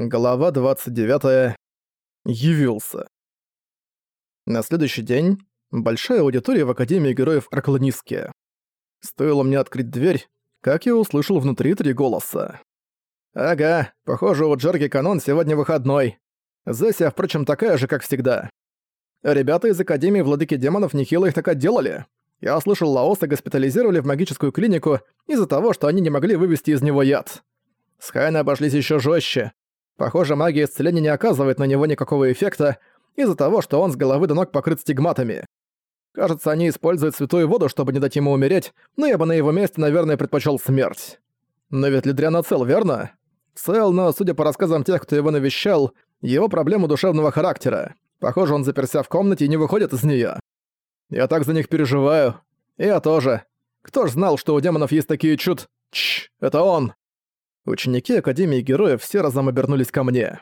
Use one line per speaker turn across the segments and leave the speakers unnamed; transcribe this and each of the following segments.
Глава 29. Явился. На следующий день большая аудитория в Академии Героев Арклониске. Стоило мне открыть дверь, как я услышал внутри три голоса. «Ага, похоже, у Джерги Канон сегодня выходной. Зеся, впрочем, такая же, как всегда. Ребята из Академии Владыки Демонов нехило их так отделали. Я слышал, Лаоса госпитализировали в магическую клинику из-за того, что они не могли вывести из него яд. С Хайна обошлись еще жестче. Похоже, магия исцеления не оказывает на него никакого эффекта из-за того, что он с головы до ног покрыт стигматами. Кажется, они используют святую воду, чтобы не дать ему умереть, но я бы на его месте, наверное, предпочел смерть. Но ведь Лидриана цел, верно? Цел, но, судя по рассказам тех, кто его навещал, его проблема душевного характера. Похоже, он заперся в комнате и не выходит из нее. Я так за них переживаю. Я тоже. Кто ж знал, что у демонов есть такие чуд... Чш, это он. Ученики Академии Героев все разом обернулись ко мне.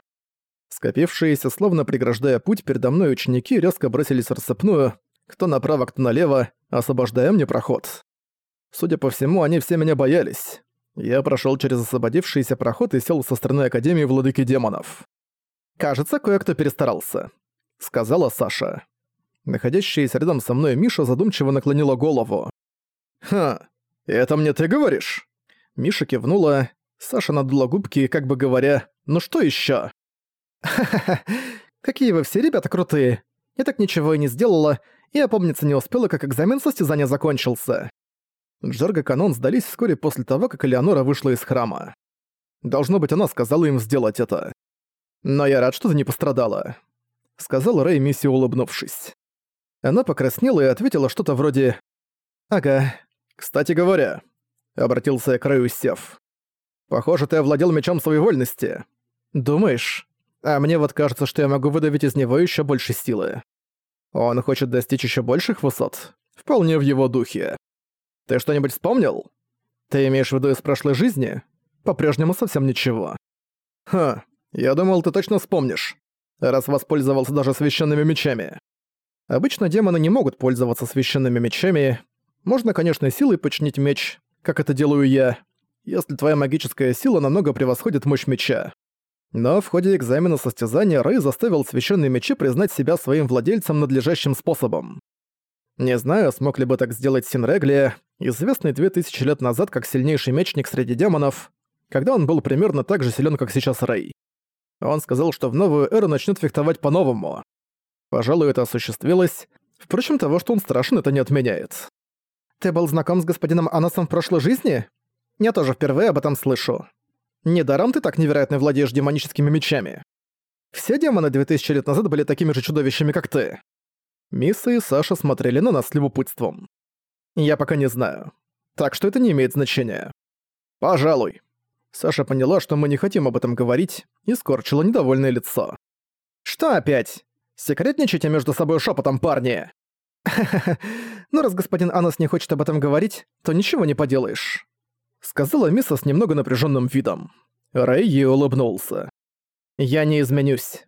Скопившиеся, словно преграждая путь, передо мной ученики резко бросились в рассыпную, кто направо, кто налево, освобождая мне проход. Судя по всему, они все меня боялись. Я прошел через освободившийся проход и сел со стороны Академии Владыки Демонов. «Кажется, кое-кто перестарался», — сказала Саша. Находящаяся рядом со мной Миша задумчиво наклонила голову. «Ха, это мне ты говоришь?» Миша кивнула, Саша надула губки, как бы говоря, «Ну что ещё?» «Ха-ха-ха, какие вы все ребята крутые! Я так ничего и не сделала, и опомниться не успела, как экзамен состязания закончился». Джерга Канон сдались вскоре после того, как Элеонора вышла из храма. Должно быть, она сказала им сделать это. «Но я рад, что ты не пострадала», — сказал Рэй Мисси, улыбнувшись. Она покраснела и ответила что-то вроде «Ага, кстати говоря», — обратился я к Рэю, сев. Похоже, ты овладел мечом своей вольности. Думаешь? А мне вот кажется, что я могу выдавить из него еще больше силы. Он хочет достичь еще больших высот. Вполне в его духе. Ты что-нибудь вспомнил? Ты имеешь в виду из прошлой жизни? По-прежнему совсем ничего. Ха, я думал, ты точно вспомнишь, раз воспользовался даже священными мечами. Обычно демоны не могут пользоваться священными мечами. Можно, конечно, силой починить меч, как это делаю я, если твоя магическая сила намного превосходит мощь меча. Но в ходе экзамена состязания Рэй заставил священные мечи признать себя своим владельцем надлежащим способом. Не знаю, смог ли бы так сделать Синреглия, известный 2000 лет назад как сильнейший мечник среди демонов, когда он был примерно так же силен, как сейчас Рэй. Он сказал, что в новую эру начнет фехтовать по-новому. Пожалуй, это осуществилось. Впрочем, того, что он страшен, это не отменяет. «Ты был знаком с господином Анасом в прошлой жизни?» Я тоже впервые об этом слышу. Недаром ты так невероятно владеешь демоническими мечами. Все демоны 2000 лет назад были такими же чудовищами, как ты. Мисса и Саша смотрели на нас с любопытством. Я пока не знаю. Так что это не имеет значения. Пожалуй. Саша поняла, что мы не хотим об этом говорить, и скорчила недовольное лицо. Что опять? Секретничайте между собой шепотом, парни. ну раз господин Анас не хочет об этом говорить, то ничего не поделаешь сказала Миса с немного напряженным видом. Рэй улыбнулся. «Я не изменюсь».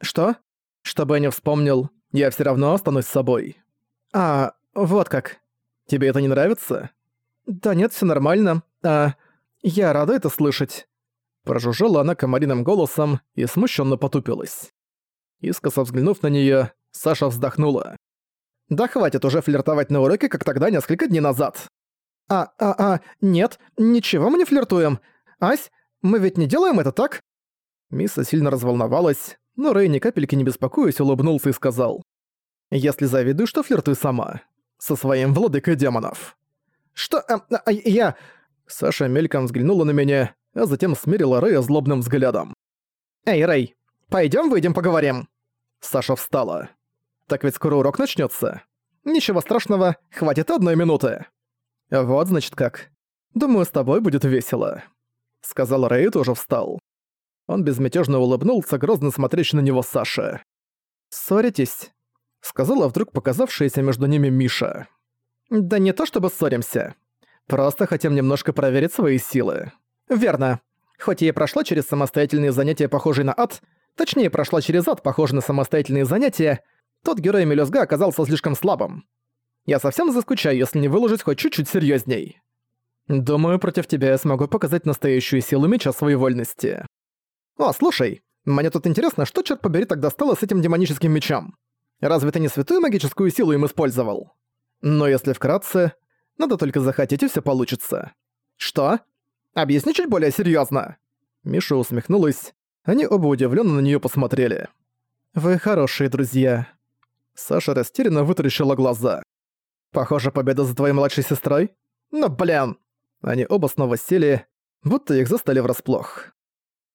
«Что?» «Чтобы я не вспомнил, я все равно останусь собой». «А, вот как. Тебе это не нравится?» «Да нет, все нормально. А, я рада это слышать». Прожужжала она комариным голосом и смущенно потупилась. Искоса взглянув на нее, Саша вздохнула. «Да хватит уже флиртовать на уроке, как тогда несколько дней назад. «А, а, а, нет, ничего мы не флиртуем. Ась, мы ведь не делаем это, так?» Мисса сильно разволновалась, но Рэй ни капельки не беспокоясь улыбнулся и сказал. «Если завидую, что флиртуй сама. Со своим владыкой демонов». «Что? А, а, я...» Саша мельком взглянула на меня, а затем смерила Рэя злобным взглядом. «Эй, Рэй, пойдем выйдем поговорим?» Саша встала. «Так ведь скоро урок начнется. Ничего страшного, хватит одной минуты». «Вот, значит, как. Думаю, с тобой будет весело», — сказал Рэй и тоже встал. Он безмятежно улыбнулся, грозно смотрящий на него Саша. «Ссоритесь?» — сказала вдруг показавшаяся между ними Миша. «Да не то чтобы ссоримся. Просто хотим немножко проверить свои силы». «Верно. Хоть я и прошла через самостоятельные занятия, похожие на ад, точнее, прошла через ад, похожий на самостоятельные занятия, тот герой Мелюзга оказался слишком слабым. Я совсем заскучаю, если не выложить хоть чуть-чуть серьезней. Думаю, против тебя я смогу показать настоящую силу меча своей вольности. «О, слушай, мне тут интересно, что, черт побери, тогда стало с этим демоническим мечом? Разве ты не святую магическую силу им использовал? Но если вкратце, надо только захотеть, и всё получится». «Что? Объясни чуть более серьёзно». Миша усмехнулась. Они оба удивлённо на неё посмотрели. «Вы хорошие друзья». Саша растерянно вытаращила глаза. «Похоже, победа за твоей младшей сестрой? Ну, блин!» Они оба снова сели, будто их застали врасплох.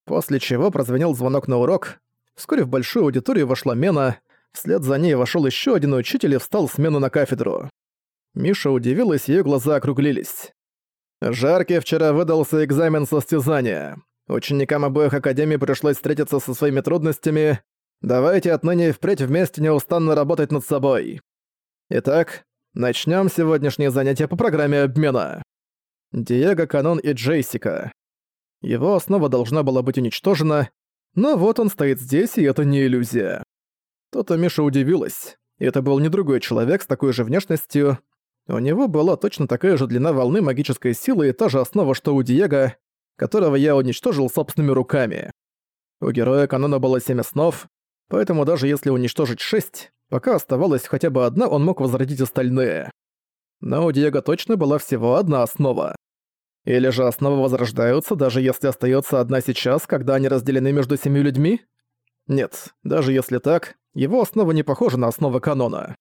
После чего прозвенел звонок на урок. Вскоре в большую аудиторию вошла Мена, вслед за ней вошел еще один учитель и встал смену на кафедру. Миша удивилась, ее глаза округлились. Жаркий вчера выдался экзамен состязания. Ученикам обоих академий пришлось встретиться со своими трудностями. Давайте отныне и впредь вместе неустанно работать над собой. Итак, начнем сегодняшнее занятие по программе обмена. Диего, Канон и Джейсика. Его основа должна была быть уничтожена, но вот он стоит здесь, и это не иллюзия. То-то Миша удивилась. Это был не другой человек с такой же внешностью. У него была точно такая же длина волны магической силы и та же основа, что у Диего, которого я уничтожил собственными руками. У героя канона было семь основ, поэтому даже если уничтожить шесть, пока оставалась хотя бы одна, он мог возродить остальные. Но у Диего точно была всего одна основа. Или же основы возрождаются, даже если остается одна сейчас, когда они разделены между семью людьми? Нет, даже если так, его основа не похожа на основы канона.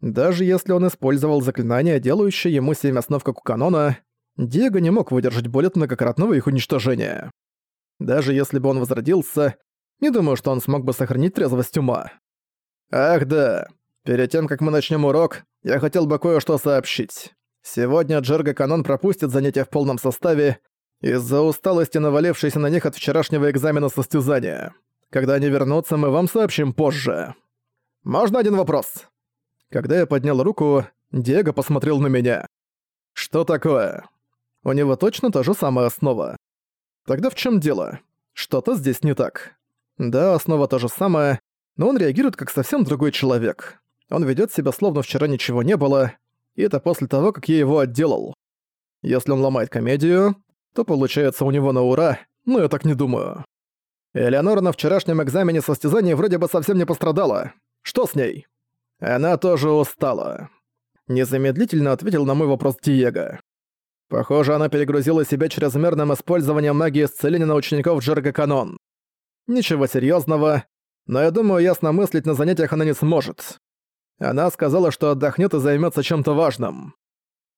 Даже если он использовал заклинание, делающее ему семь основ как у канона, Диего не мог выдержать боль от многократного их уничтожения. Даже если бы он возродился, не думаю, что он смог бы сохранить трезвость ума. Ах да, перед тем, как мы начнем урок, я хотел бы кое-что сообщить. Сегодня Джерга Канон пропустит занятия в полном составе из-за усталости, навалившейся на них от вчерашнего экзамена состязания. Когда они вернутся, мы вам сообщим позже. Можно один вопрос? Когда я поднял руку, Диего посмотрел на меня. Что такое? У него точно та же самая основа. Тогда в чем дело? Что-то здесь не так. Да, основа та же самая, но он реагирует как совсем другой человек. Он ведет себя словно вчера ничего не было, и это после того, как я его отделал. Если он ломает комедию, то получается у него на ура, но я так не думаю. Элеонора на вчерашнем экзамене состязаний вроде бы совсем не пострадала. Что с ней? Она тоже устала. Незамедлительно ответил на мой вопрос Диего. Похоже, она перегрузила себя чрезмерным использованием магии исцеления на учеников Джерга Канон. Ничего серьезного, но я думаю, ясно мыслить на занятиях она не сможет. Она сказала, что отдохнет и займется чем-то важным.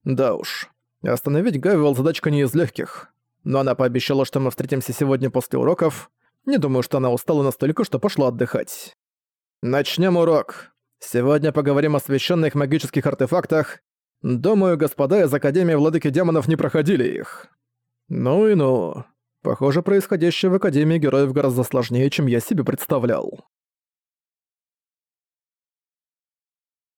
Да уж, остановить Гавил задачка не из легких. Но она пообещала, что мы встретимся сегодня после уроков. Не думаю, что она устала настолько, что пошла отдыхать. Начнем урок. Сегодня поговорим о священных магических артефактах. Думаю, господа из Академии Владыки Демонов не проходили их. Ну и ну. Похоже, происходящее в Академии Героев гораздо сложнее, чем я себе представлял.